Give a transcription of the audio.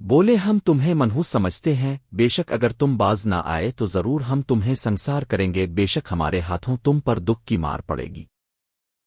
بولے، ہم تمہیں منحوس سمجھتے ہیں۔ بے شک اگر تم باز نہ آئے تو ضرور ہم تمہیں سنسار کریں گے۔ بے شک ہمارے ہاتھوں تم پر دکھ کی مار پڑے گی۔